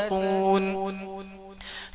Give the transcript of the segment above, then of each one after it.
فاسقون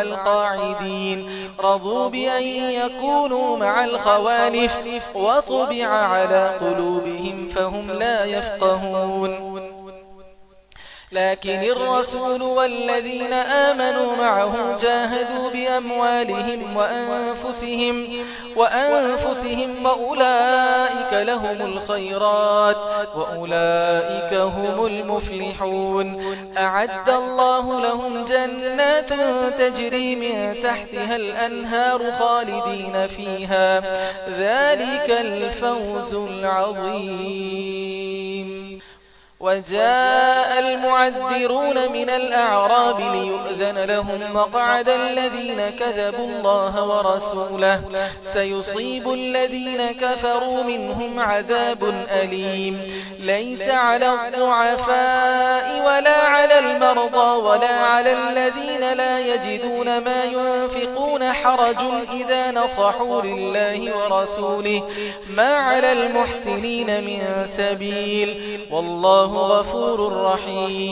القاعدين. رضوا بأن يكونوا مع الخوالف وطبع على قلوبهم فهم لا يفقهون. لكن الرسول والذين آمنوا معه جاهدوا بأموالهم وأنفسهم, وأنفسهم وأولئك لهم الخيرات وأولئك هم المفلحون أعد الله لهم جنات تجري من تحتها الأنهار خالدين فيها ذلك الفوز العظيم وجاء الم المعذرون من الأعراب ليؤذن لهم مقعد الذين كذبوا الله ورسوله. سيصيب الذين كفروا منهم عذاب أليم. ليس على الضعفاء ولا على المرضى ولا على الذين لا يجدون ما ينفقون حرج إذا نصحوا لله ورسوله. ما على المحسنين من سبيل. والله غفور رحيم.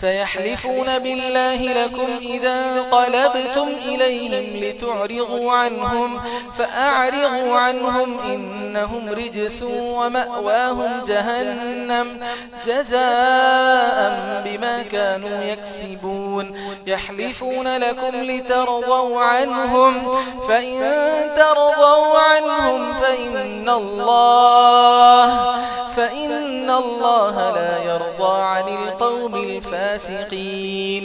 سيحلفون بالله لكم إذا قلبتم إليهم لتعرضوا عنهم فأعرضوا عنهم إنهم رجس ومأواهم جهنم جزاء بما كانوا يكسبون. يحلفون لكم لترضوا عنهم فإن ترضوا عنهم فإن الله فإن الله لا يرضى عن القوم الفاسقين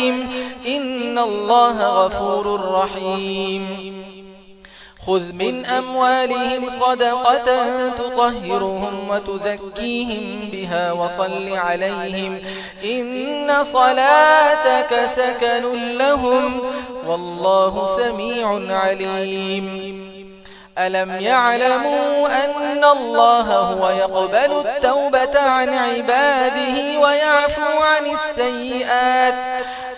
عليهم إن الله غفور رحيم. خذ من أموالهم صدقة تطهرهم وتزكيهم بها وصل عليهم. إن صلاتك سكن لهم والله سميع عليم. ألم يعلموا أن الله هو يقبل التوبة عن عباده ويعفو عن السيئات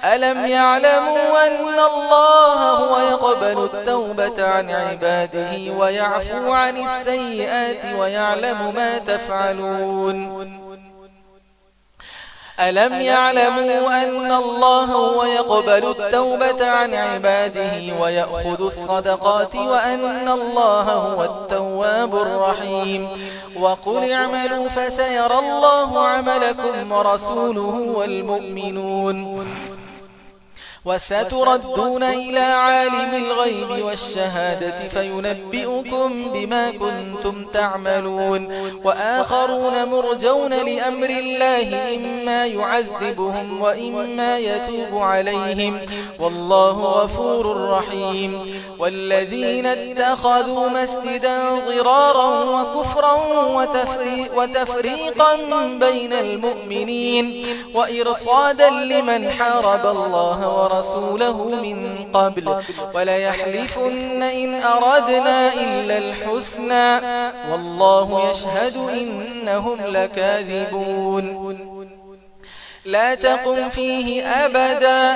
ألم يعلموا أن الله هو يقبل التوبة عن عباده ويعفو عن السيئات ويعلم ما تفعلون ألم يعلموا أن الله هو يقبل التوبة عن عباده ويأخذ الصدقات وأن الله هو التواب الرحيم وقل اعملوا فسيرى الله عملكم ورسوله والمؤمنون وستردون إلى عالم الغيب والشهادة فينبئكم بما كنتم تعملون وآخرون مرجون لأمر الله إما يعذبهم وإما يتوب عليهم والله غفور رحيم والذين اتخذوا مسجدا ضرارا وكفرا وتفريقا بين المؤمنين وإرصادا لمن حارب الله ورحمه ورسوله من قبل. وليحلفن إن أردنا إلا الحسنى. والله يشهد إنهم لكاذبون. لا تقم فيه أبدا.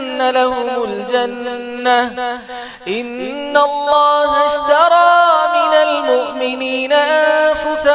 أن لهم الجنة. إن الله اشترى من المؤمنين أن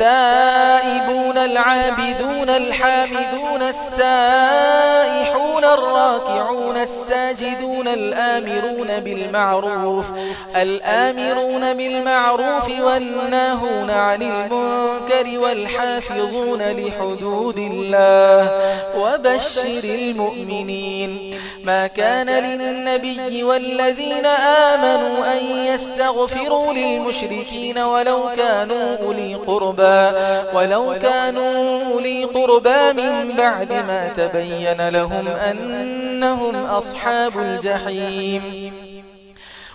التائبون العابدون الحامدون السائحون الراكعون الساجدون الآمرون بالمعروف الآمرون بالمعروف والناهون عن المنكر والحافظون لحدود الله وبشر المؤمنين ما كان للنبي والذين آمنوا أن يستغفروا للمشركين ولو كانوا أولي قربا ولو كانوا لي قربا من بعد ما تبين لهم أنهم أصحاب الجحيم.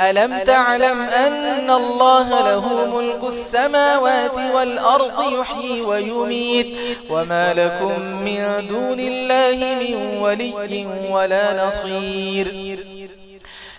ألم تعلم أن الله له ملك السماوات والأرض يحيي ويميت وما لكم من دون الله من ولي ولا نصير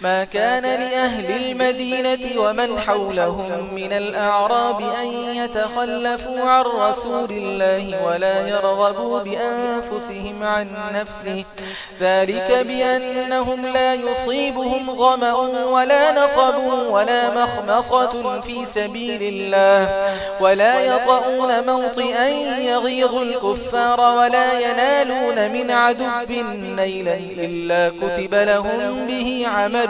ما كان لأهل المدينة ومن حولهم من الأعراب أن يتخلفوا عن رسول الله ولا يرغبوا بأنفسهم عن نفسه. ذلك بأنهم لا يصيبهم غمأ ولا نصب ولا مخمصة في سبيل الله. ولا يطعون موطئا يغيظ الكفار ولا ينالون من عدو نيلا إلا كتب لهم به عمل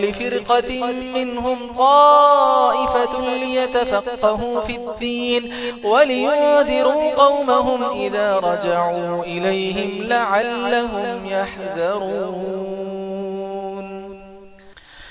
كل فرقة منهم طائفة ليتفقهوا في الدين ولينذروا قومهم إذا رجعوا إليهم لعلهم يحذرون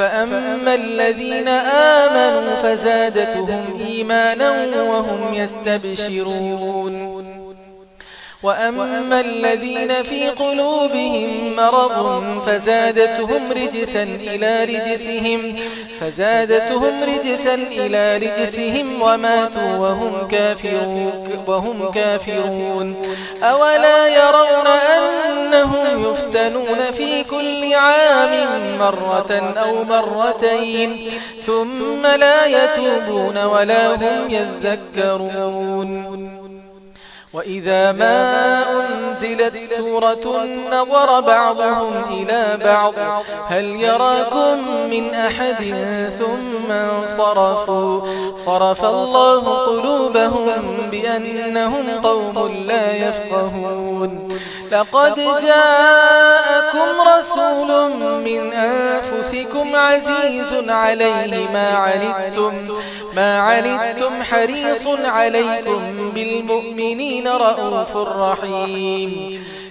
فأما الذين آمنوا فزادتهم إيمانا وهم يستبشرون وأما الذين في قلوبهم مرض فزادتهم رجسا إلى رجسهم فزادتهم رجسا إلى رجسهم وماتوا وهم كافرون وهم كافرون أولا يرون أنهم يفتنون في كل عام مرة أو مرتين ثم لا يتوبون ولا هم يذكرون. وإذا ما أنزلت سورة نظر بعضهم إلى بعض هل يراكم من أحد ثم صرفوا صرف الله قلوبهم بأنهم قوم لا يفقهون. لقد جاءكم رسول من أنفسكم عزيز عليه ما علدتم, ما علدتم حريص عليكم بالمؤمنين رؤوف رحيم.